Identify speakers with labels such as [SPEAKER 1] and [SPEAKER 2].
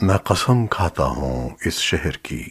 [SPEAKER 1] میں قسم کھاتا ہوں اس شہر کی۔